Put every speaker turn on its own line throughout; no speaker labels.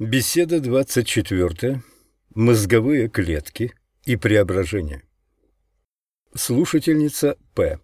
Беседа 24. Мозговые клетки и преображение. Слушательница П.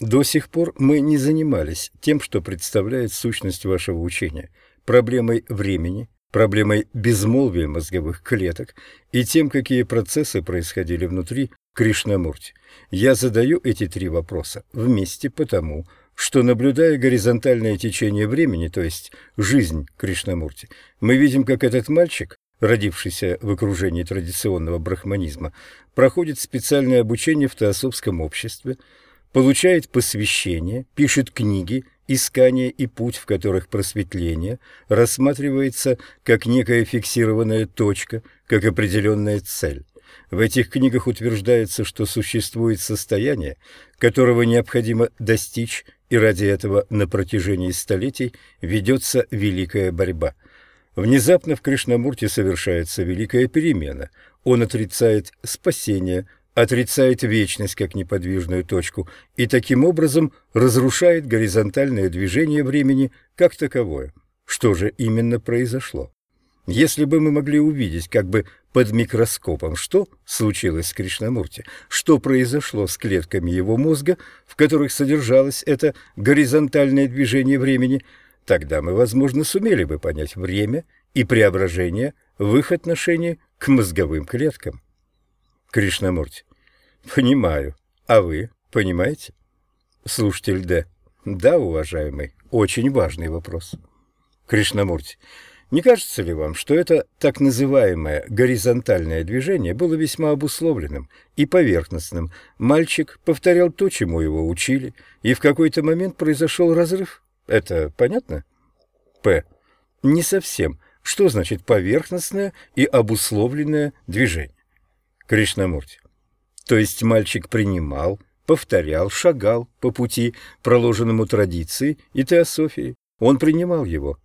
До сих пор мы не занимались тем, что представляет сущность вашего учения, проблемой времени, проблемой безмолвия мозговых клеток и тем, какие процессы происходили внутри Кришнамурти. Я задаю эти три вопроса вместе потому, что что, наблюдая горизонтальное течение времени, то есть жизнь Кришнамурти, мы видим, как этот мальчик, родившийся в окружении традиционного брахманизма, проходит специальное обучение в теософском обществе, получает посвящение, пишет книги, искание и путь, в которых просветление рассматривается как некая фиксированная точка, как определенная цель. В этих книгах утверждается, что существует состояние, которого необходимо достичь и ради этого на протяжении столетий ведется великая борьба. Внезапно в Кришнамурте совершается великая перемена. Он отрицает спасение, отрицает вечность как неподвижную точку и таким образом разрушает горизонтальное движение времени как таковое. Что же именно произошло? Если бы мы могли увидеть как бы под микроскопом, что случилось с Кришнамурти, что произошло с клетками его мозга, в которых содержалось это горизонтальное движение времени, тогда мы, возможно, сумели бы понять время и преображение в их отношении к мозговым клеткам. Кришнамурти. Понимаю. А вы понимаете? Слушатель Д. Да, уважаемый, очень важный вопрос. Кришнамурти. Не кажется ли вам, что это так называемое горизонтальное движение было весьма обусловленным и поверхностным? Мальчик повторял то, чему его учили, и в какой-то момент произошел разрыв. Это понятно? П. Не совсем. Что значит поверхностное и обусловленное движение? Кришнамурти. То есть мальчик принимал, повторял, шагал по пути, проложенному традицией и теософией. Он принимал его.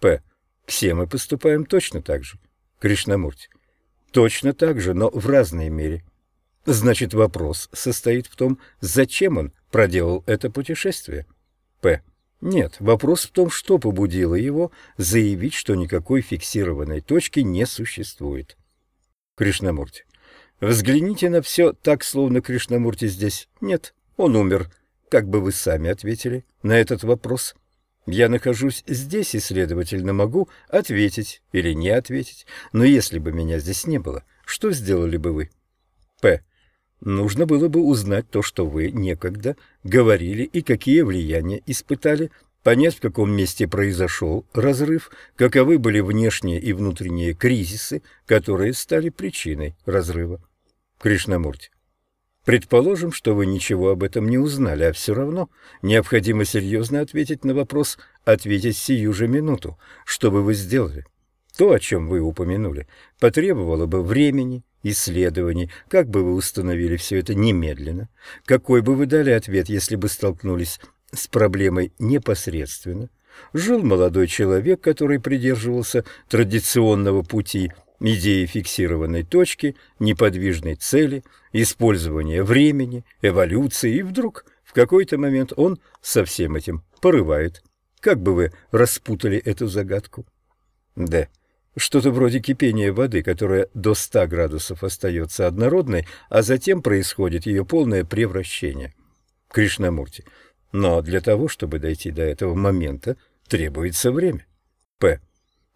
П. Все мы поступаем точно так же. Кришнамурти. Точно так же, но в разной мере. Значит, вопрос состоит в том, зачем он проделал это путешествие. П. Нет, вопрос в том, что побудило его заявить, что никакой фиксированной точки не существует. Кришнамурти. Взгляните на все так, словно Кришнамурти здесь нет. Он умер. Как бы вы сами ответили на этот вопрос? — я нахожусь здесь и, следовательно, могу ответить или не ответить. Но если бы меня здесь не было, что сделали бы вы? П. Нужно было бы узнать то, что вы некогда говорили и какие влияния испытали, понять, в каком месте произошел разрыв, каковы были внешние и внутренние кризисы, которые стали причиной разрыва. Кришнамурти. Предположим, что вы ничего об этом не узнали, а все равно необходимо серьезно ответить на вопрос, ответить сию же минуту. Что бы вы сделали? То, о чем вы упомянули, потребовало бы времени, исследований, как бы вы установили все это немедленно, какой бы вы дали ответ, если бы столкнулись с проблемой непосредственно. Жил молодой человек, который придерживался традиционного пути – идеи фиксированной точки, неподвижной цели, использования времени, эволюции, и вдруг в какой-то момент он со всем этим порывает. Как бы вы распутали эту загадку? Д. Что-то вроде кипения воды, которая до 100 градусов остается однородной, а затем происходит ее полное превращение. Кришнамурти. Но для того, чтобы дойти до этого момента, требуется время. П.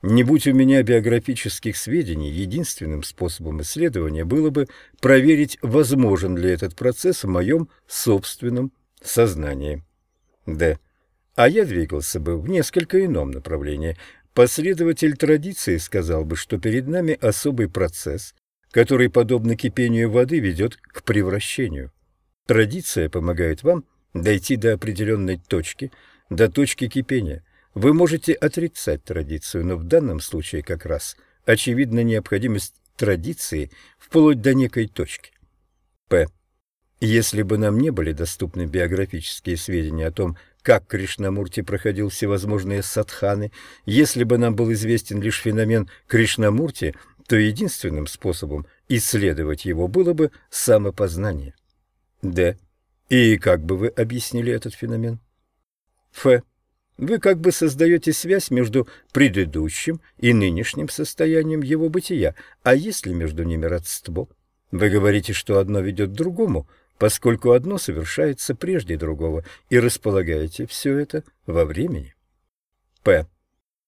Не будь у меня биографических сведений, единственным способом исследования было бы проверить, возможен ли этот процесс в моем собственном сознании. Д. А я двигался бы в несколько ином направлении. Последователь традиции сказал бы, что перед нами особый процесс, который, подобно кипению воды, ведет к превращению. Традиция помогает вам дойти до определенной точки, до точки кипения – вы можете отрицать традицию, но в данном случае как раз очевидна необходимость традиции вплоть до некой точки. П. Если бы нам не были доступны биографические сведения о том, как Кришнамурти проходил всевозможные садханы, если бы нам был известен лишь феномен Кришнамурти, то единственным способом исследовать его было бы самопознание. Д. И как бы вы объяснили этот феномен? Ф. Вы как бы создаете связь между предыдущим и нынешним состоянием его бытия. А есть ли между ними родство? Вы говорите, что одно ведет к другому, поскольку одно совершается прежде другого, и располагаете все это во времени. П.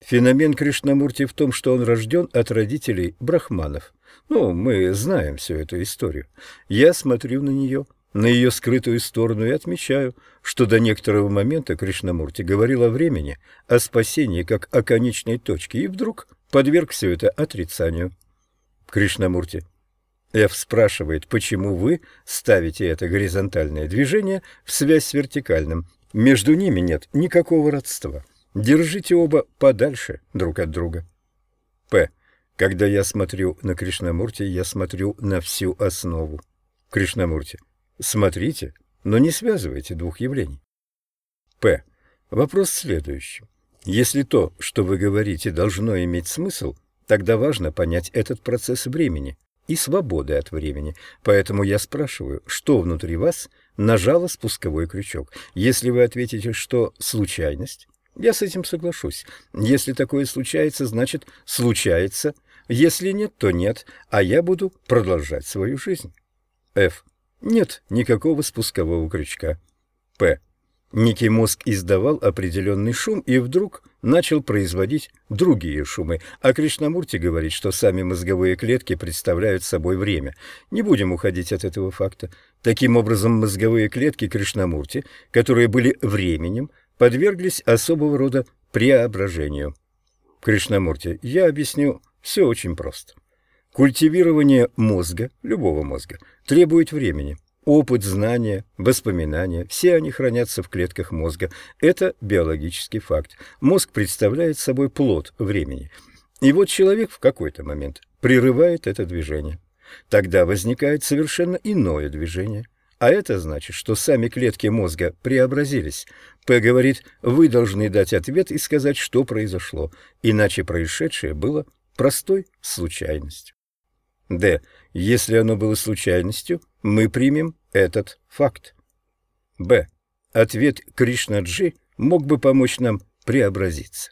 Феномен Кришнамурти в том, что он рожден от родителей брахманов. Ну, мы знаем всю эту историю. Я смотрю на нее на ее скрытую сторону и отмечаю, что до некоторого момента Кришнамурти говорил о времени, о спасении как о конечной точке, и вдруг подверг все это отрицанию. Кришнамурти. Эф спрашивает, почему вы ставите это горизонтальное движение в связь с вертикальным. Между ними нет никакого родства. Держите оба подальше друг от друга. П. Когда я смотрю на Кришнамурти, я смотрю на всю основу. Кришнамурти. Смотрите, но не связывайте двух явлений. П. Вопрос следующий. Если то, что вы говорите, должно иметь смысл, тогда важно понять этот процесс времени и свободы от времени. Поэтому я спрашиваю, что внутри вас нажало спусковой крючок. Если вы ответите, что случайность, я с этим соглашусь. Если такое случается, значит случается. Если нет, то нет, а я буду продолжать свою жизнь. Ф. Нет никакого спускового крючка. П. Некий мозг издавал определенный шум и вдруг начал производить другие шумы, а Кришнамурти говорит, что сами мозговые клетки представляют собой время. Не будем уходить от этого факта. Таким образом, мозговые клетки Кришнамурти, которые были временем, подверглись особого рода преображению. Кришнамурти, я объясню все очень просто. Культивирование мозга, любого мозга, требует времени. Опыт, знания, воспоминания – все они хранятся в клетках мозга. Это биологический факт. Мозг представляет собой плод времени. И вот человек в какой-то момент прерывает это движение. Тогда возникает совершенно иное движение. А это значит, что сами клетки мозга преобразились. П говорит, вы должны дать ответ и сказать, что произошло, иначе происшедшее было простой случайностью. Д. Если оно было случайностью, мы примем этот факт. Б. Ответ Кришнаджи мог бы помочь нам преобразиться.